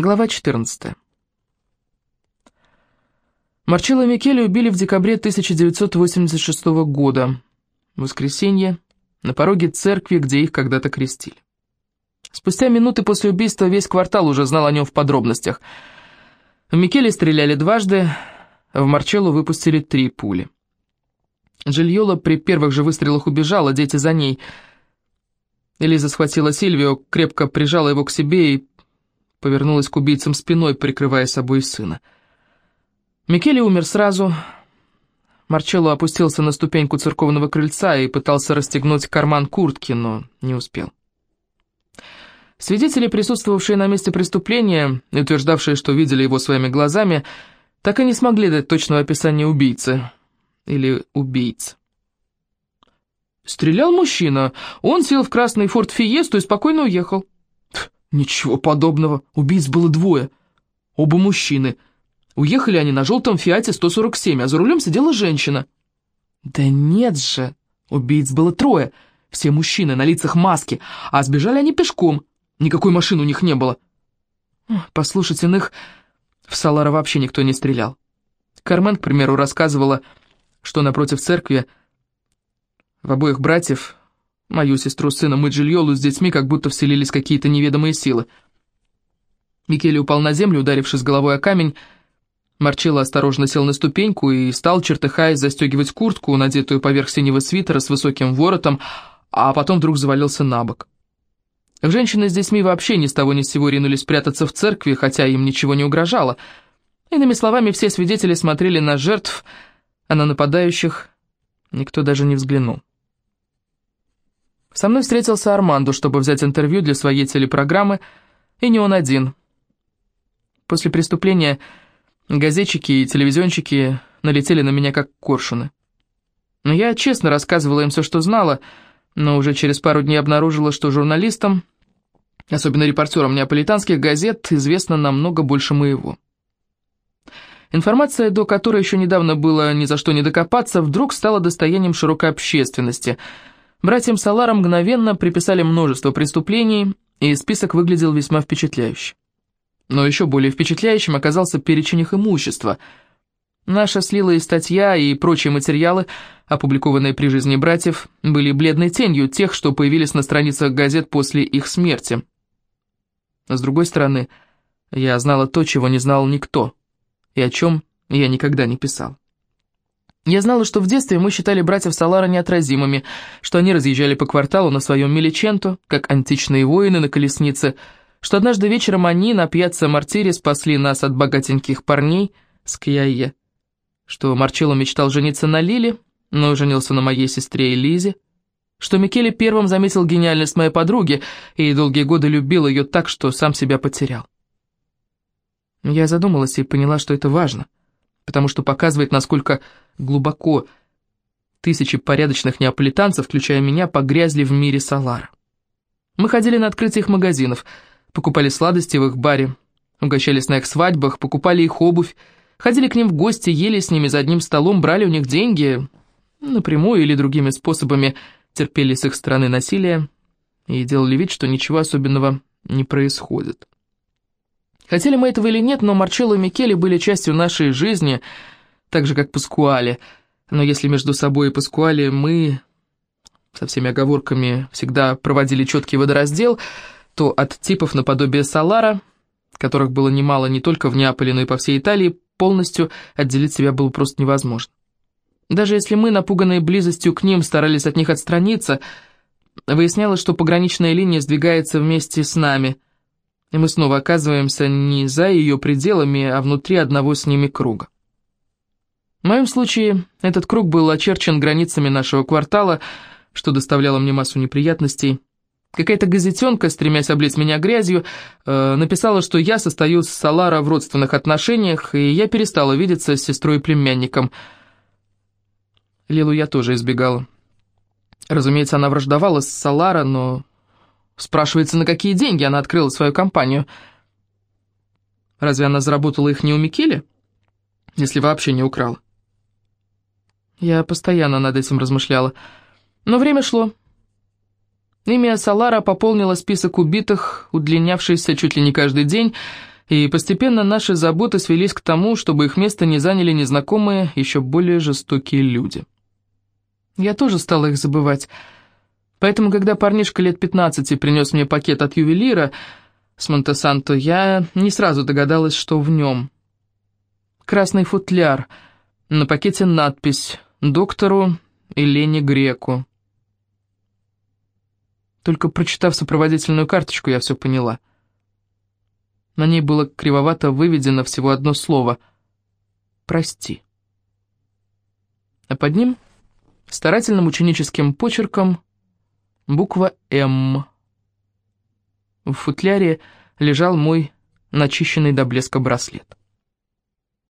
Глава 14. Марчелло Микеле убили в декабре 1986 года, в воскресенье, на пороге церкви, где их когда-то крестили. Спустя минуты после убийства весь квартал уже знал о нем в подробностях. В Микеле стреляли дважды, а в Марчелло выпустили три пули. Джильола при первых же выстрелах убежала, дети за ней. Элиза схватила Сильвио, крепко прижала его к себе и повернулась к убийцам спиной, прикрывая собой сына. Микеле умер сразу. Марчелло опустился на ступеньку церковного крыльца и пытался расстегнуть карман куртки, но не успел. Свидетели, присутствовавшие на месте преступления и утверждавшие, что видели его своими глазами, так и не смогли дать точного описания убийцы или убийц. Стрелял мужчина. Он сел в красный форт Фиесту и спокойно уехал. Ничего подобного. Убийц было двое. Оба мужчины. Уехали они на желтом Фиате 147, а за рулем сидела женщина. Да нет же. Убийц было трое. Все мужчины, на лицах маски. А сбежали они пешком. Никакой машины у них не было. Послушать иных... В Салара вообще никто не стрелял. Кармен, к примеру, рассказывала, что напротив церкви в обоих братьев Мою сестру, сына, мы Джильолу с детьми, как будто вселились какие-то неведомые силы. Микеле упал на землю, ударившись головой о камень. Марчелло осторожно сел на ступеньку и стал, чертыхаясь, застегивать куртку, надетую поверх синего свитера с высоким воротом, а потом вдруг завалился на бок. Женщины с детьми вообще ни с того ни с сего ринулись прятаться в церкви, хотя им ничего не угрожало. Иными словами, все свидетели смотрели на жертв, а на нападающих никто даже не взглянул. Со мной встретился Армандо, чтобы взять интервью для своей телепрограммы, и не он один. После преступления газетчики и телевизионщики налетели на меня как коршуны. Я честно рассказывала им все, что знала, но уже через пару дней обнаружила, что журналистам, особенно репортерам неаполитанских газет, известно намного больше моего. Информация, до которой еще недавно было ни за что не докопаться, вдруг стала достоянием широкой общественности – Братьям Салара мгновенно приписали множество преступлений, и список выглядел весьма впечатляюще. Но еще более впечатляющим оказался перечень их имущества. Наша слила статья и прочие материалы, опубликованные при жизни братьев, были бледной тенью тех, что появились на страницах газет после их смерти. С другой стороны, я знала то, чего не знал никто, и о чем я никогда не писал. Я знала, что в детстве мы считали братьев Салара неотразимыми, что они разъезжали по кварталу на своем Меличенто, как античные воины на колеснице, что однажды вечером они на пьяце Мартире спасли нас от богатеньких парней с Кьяе, что Марчелло мечтал жениться на Лиле, но женился на моей сестре Элизе, что Микеле первым заметил гениальность моей подруги и долгие годы любил ее так, что сам себя потерял. Я задумалась и поняла, что это важно — потому что показывает, насколько глубоко тысячи порядочных неаполитанцев, включая меня, погрязли в мире Салара. Мы ходили на открытие их магазинов, покупали сладости в их баре, угощались на их свадьбах, покупали их обувь, ходили к ним в гости, ели с ними за одним столом, брали у них деньги, напрямую или другими способами терпели с их стороны насилие и делали вид, что ничего особенного не происходит. Хотели мы этого или нет, но Марчелло и Микеле были частью нашей жизни, так же, как Паскуале. Но если между собой и Паскуале мы, со всеми оговорками, всегда проводили четкий водораздел, то от типов наподобие Салара, которых было немало не только в Неаполе, но и по всей Италии, полностью отделить себя было просто невозможно. Даже если мы, напуганные близостью к ним, старались от них отстраниться, выяснялось, что пограничная линия сдвигается вместе с нами – и мы снова оказываемся не за ее пределами, а внутри одного с ними круга. В моем случае этот круг был очерчен границами нашего квартала, что доставляло мне массу неприятностей. Какая-то газетенка, стремясь облить меня грязью, э, написала, что я состою с Салара в родственных отношениях, и я перестала видеться с сестрой и племянником. Лилу я тоже избегала. Разумеется, она враждовала с Салара, но Спрашивается, на какие деньги она открыла свою компанию. Разве она заработала их не у Микеле? Если вообще не украла. Я постоянно над этим размышляла. Но время шло. Имя Салара пополнило список убитых, удлинявшийся чуть ли не каждый день, и постепенно наши заботы свелись к тому, чтобы их место не заняли незнакомые, еще более жестокие люди. Я тоже стала их забывать, поэтому, когда парнишка лет 15 принес мне пакет от ювелира с Монтесанто, я не сразу догадалась, что в нем. Красный футляр, на пакете надпись «Доктору Елене Греку». Только прочитав сопроводительную карточку, я все поняла. На ней было кривовато выведено всего одно слово «Прости». А под ним, старательным ученическим почерком, буква «М». В футляре лежал мой начищенный до блеска браслет.